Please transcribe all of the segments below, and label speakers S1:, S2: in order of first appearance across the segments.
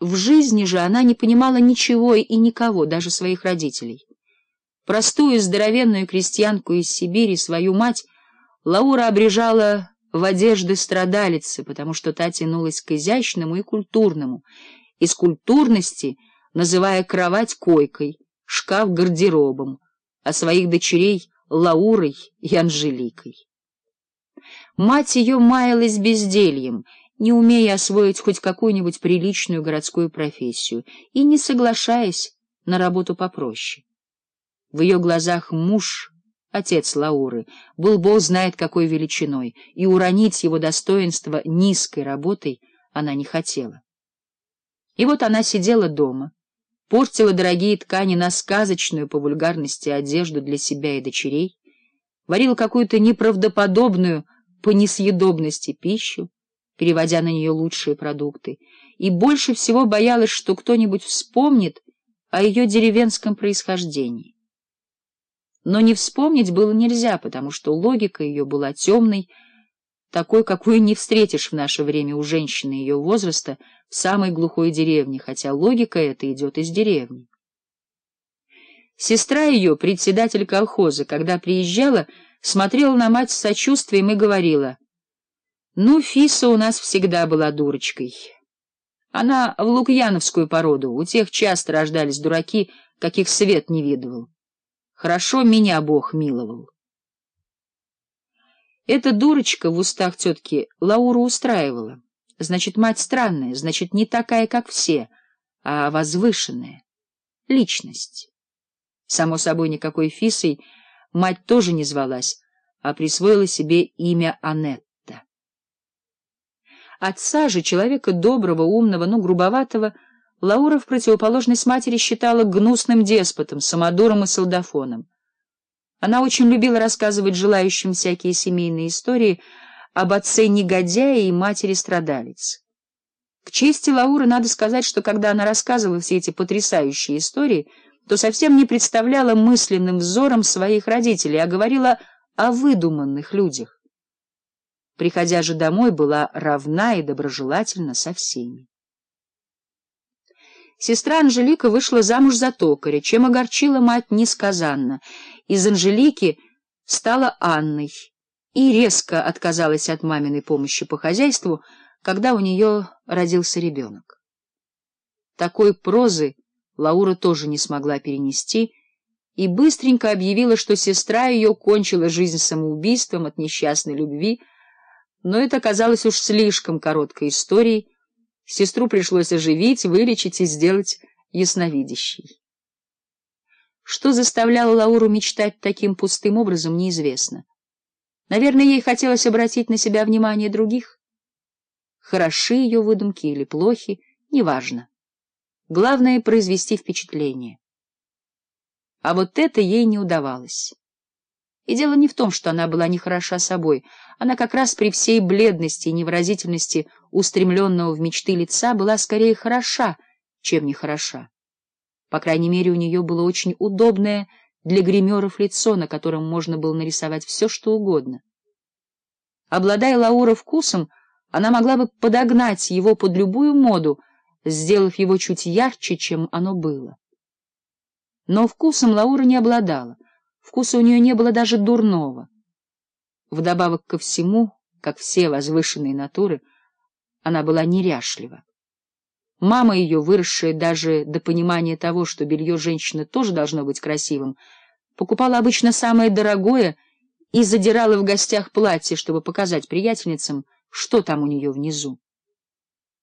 S1: В жизни же она не понимала ничего и никого, даже своих родителей. Простую здоровенную крестьянку из Сибири, свою мать, Лаура обрежала в одежды страдалицы, потому что та тянулась к изящному и культурному, из культурности называя кровать койкой, шкаф гардеробом, а своих дочерей — Лаурой и Анжеликой. Мать ее маялась бездельем — не умея освоить хоть какую-нибудь приличную городскую профессию и не соглашаясь на работу попроще. В ее глазах муж, отец Лауры, был бог знает какой величиной, и уронить его достоинство низкой работой она не хотела. И вот она сидела дома, портила дорогие ткани на сказочную по вульгарности одежду для себя и дочерей, варила какую-то неправдоподобную по несъедобности пищу, переводя на нее лучшие продукты, и больше всего боялась, что кто-нибудь вспомнит о ее деревенском происхождении. Но не вспомнить было нельзя, потому что логика ее была темной, такой, какую не встретишь в наше время у женщины ее возраста в самой глухой деревне, хотя логика эта идет из деревни. Сестра ее, председатель колхоза, когда приезжала, смотрела на мать с сочувствием и говорила — ну, Фиса у нас всегда была дурочкой. Она в лукьяновскую породу, у тех часто рождались дураки, каких свет не видывал. Хорошо меня Бог миловал. Эта дурочка в устах тетки Лауру устраивала. Значит, мать странная, значит, не такая, как все, а возвышенная. Личность. Само собой, никакой Фисой мать тоже не звалась, а присвоила себе имя Аннет. Отца же, человека доброго, умного, но грубоватого, Лаура в противоположность матери считала гнусным деспотом, самодуром и солдафоном. Она очень любила рассказывать желающим всякие семейные истории об отце-негодяе и матери-страдалице. К чести Лауры надо сказать, что когда она рассказывала все эти потрясающие истории, то совсем не представляла мысленным взором своих родителей, а говорила о выдуманных людях приходя же домой, была равна и доброжелательна со всеми. Сестра Анжелика вышла замуж за токаря, чем огорчила мать несказанно. Из Анжелики стала Анной и резко отказалась от маминой помощи по хозяйству, когда у нее родился ребенок. Такой прозы Лаура тоже не смогла перенести и быстренько объявила, что сестра ее кончила жизнь самоубийством от несчастной любви, но это оказалось уж слишком короткой историей. Сестру пришлось оживить, вылечить и сделать ясновидящей. Что заставляло Лауру мечтать таким пустым образом, неизвестно. Наверное, ей хотелось обратить на себя внимание других. Хороши ее выдумки или плохи, неважно. Главное — произвести впечатление. А вот это ей не удавалось. И дело не в том, что она была нехороша собой. Она как раз при всей бледности и невыразительности устремленного в мечты лица была скорее хороша, чем нехороша. По крайней мере, у нее было очень удобное для гримеров лицо, на котором можно было нарисовать все, что угодно. Обладая Лаура вкусом, она могла бы подогнать его под любую моду, сделав его чуть ярче, чем оно было. Но вкусом Лаура не обладала. Вкуса у нее не было даже дурного. Вдобавок ко всему, как все возвышенные натуры, она была неряшлива. Мама ее, выросшая даже до понимания того, что белье женщины тоже должно быть красивым, покупала обычно самое дорогое и задирала в гостях платье, чтобы показать приятельницам, что там у нее внизу.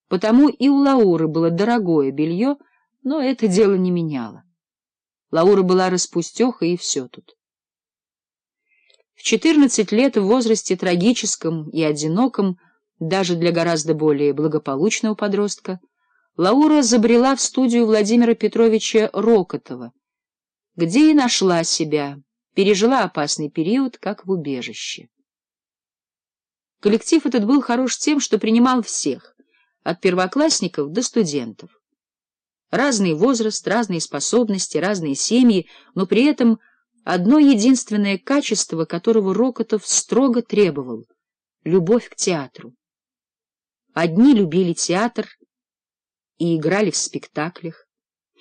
S1: Потому и у Лауры было дорогое белье, но это дело не меняло. Лаура была распустеха, и все тут. В 14 лет в возрасте трагическом и одиноком, даже для гораздо более благополучного подростка, Лаура забрела в студию Владимира Петровича Рокотова, где и нашла себя, пережила опасный период, как в убежище. Коллектив этот был хорош тем, что принимал всех, от первоклассников до студентов. Разный возраст, разные способности, разные семьи, но при этом одно единственное качество, которого Рокотов строго требовал — любовь к театру. Одни любили театр и играли в спектаклях.